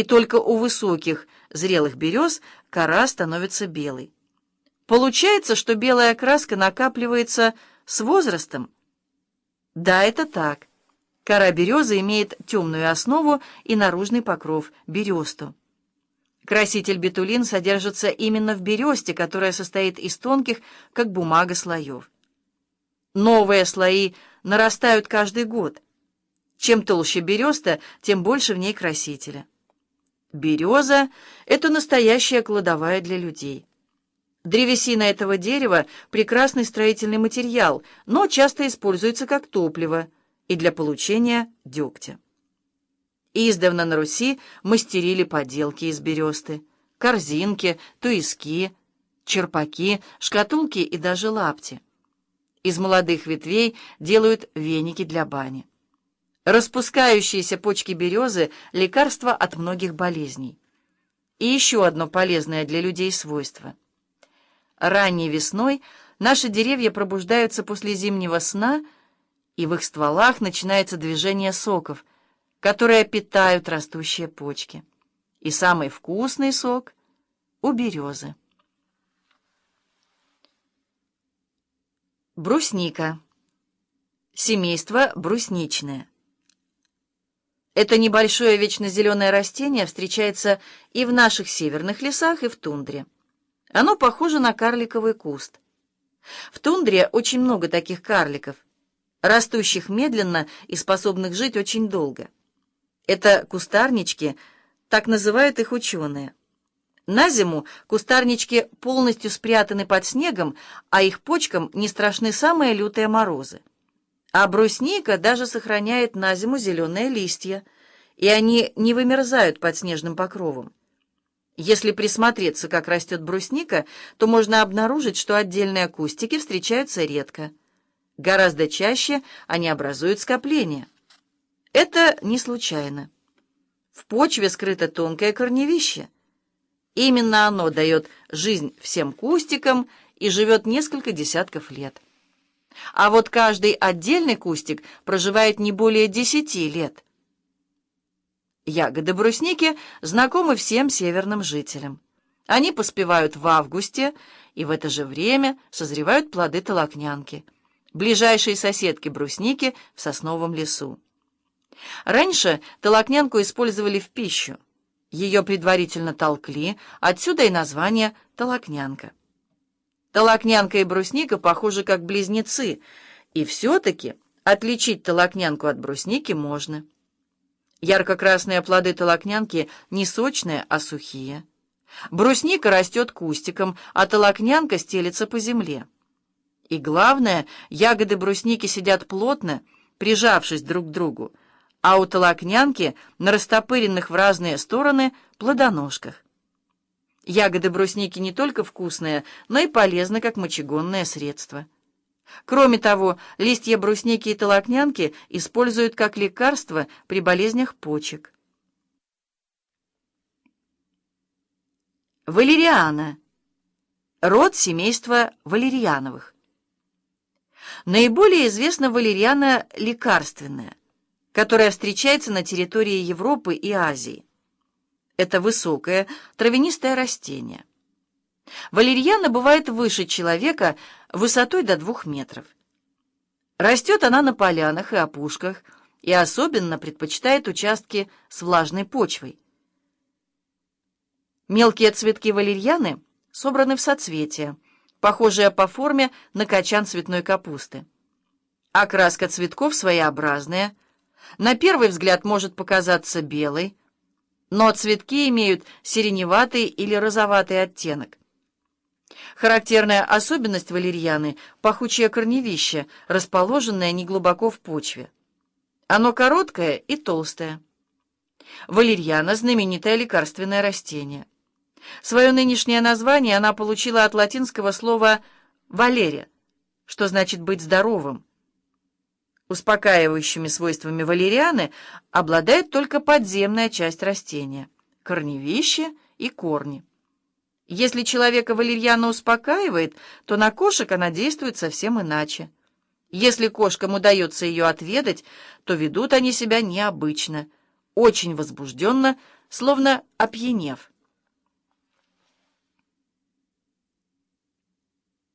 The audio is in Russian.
и только у высоких, зрелых берез кора становится белой. Получается, что белая краска накапливается с возрастом? Да, это так. Кора березы имеет темную основу и наружный покров – бересту. Краситель бетулин содержится именно в бересте, которая состоит из тонких, как бумага, слоев. Новые слои нарастают каждый год. Чем толще береста, тем больше в ней красителя. Береза — это настоящая кладовая для людей. Древесина этого дерева — прекрасный строительный материал, но часто используется как топливо и для получения дегтя. Издавна на Руси мастерили поделки из бересты, корзинки, туиски, черпаки, шкатулки и даже лапти. Из молодых ветвей делают веники для бани. Распускающиеся почки березы – лекарство от многих болезней. И еще одно полезное для людей свойство. Ранней весной наши деревья пробуждаются после зимнего сна, и в их стволах начинается движение соков, которые питают растущие почки. И самый вкусный сок у березы. Брусника. Семейство брусничное. Это небольшое вечно зеленое растение встречается и в наших северных лесах, и в тундре. Оно похоже на карликовый куст. В тундре очень много таких карликов, растущих медленно и способных жить очень долго. Это кустарнички, так называют их ученые. На зиму кустарнички полностью спрятаны под снегом, а их почкам не страшны самые лютые морозы. А брусника даже сохраняет на зиму зеленые листья, и они не вымерзают под снежным покровом. Если присмотреться, как растет брусника, то можно обнаружить, что отдельные кустики встречаются редко. Гораздо чаще они образуют скопления. Это не случайно. В почве скрыто тонкое корневище. Именно оно дает жизнь всем кустикам и живет несколько десятков лет. А вот каждый отдельный кустик проживает не более десяти лет. Ягоды брусники знакомы всем северным жителям. Они поспевают в августе, и в это же время созревают плоды толокнянки, ближайшие соседки брусники в сосновом лесу. Раньше толокнянку использовали в пищу. Ее предварительно толкли, отсюда и название толокнянка. Толокнянка и брусника похожи как близнецы, и все-таки отличить толокнянку от брусники можно. Ярко-красные плоды толокнянки не сочные, а сухие. Брусника растет кустиком, а толокнянка стелется по земле. И главное, ягоды брусники сидят плотно, прижавшись друг к другу, а у толокнянки на растопыренных в разные стороны плодоножках. Ягоды брусники не только вкусные, но и полезны как мочегонное средство. Кроме того, листья брусники и толокнянки используют как лекарство при болезнях почек. Валериана. Род семейства валериановых. Наиболее известна валериана лекарственная, которая встречается на территории Европы и Азии. Это высокое травянистое растение. Валерьяна бывает выше человека высотой до двух метров. Растет она на полянах и опушках и особенно предпочитает участки с влажной почвой. Мелкие цветки валерьяны собраны в соцветия, похожие по форме на качан цветной капусты. Окраска цветков своеобразная, на первый взгляд может показаться белой, но цветки имеют сиреневатый или розоватый оттенок. Характерная особенность валерьяны – пахучее корневище, расположенное неглубоко в почве. Оно короткое и толстое. Валерьяна – знаменитое лекарственное растение. Свое нынешнее название она получила от латинского слова «валерия», что значит «быть здоровым». Успокаивающими свойствами валерианы обладает только подземная часть растения – корневище и корни. Если человека валерьяна успокаивает, то на кошек она действует совсем иначе. Если кошкам удается ее отведать, то ведут они себя необычно, очень возбужденно, словно опьянев.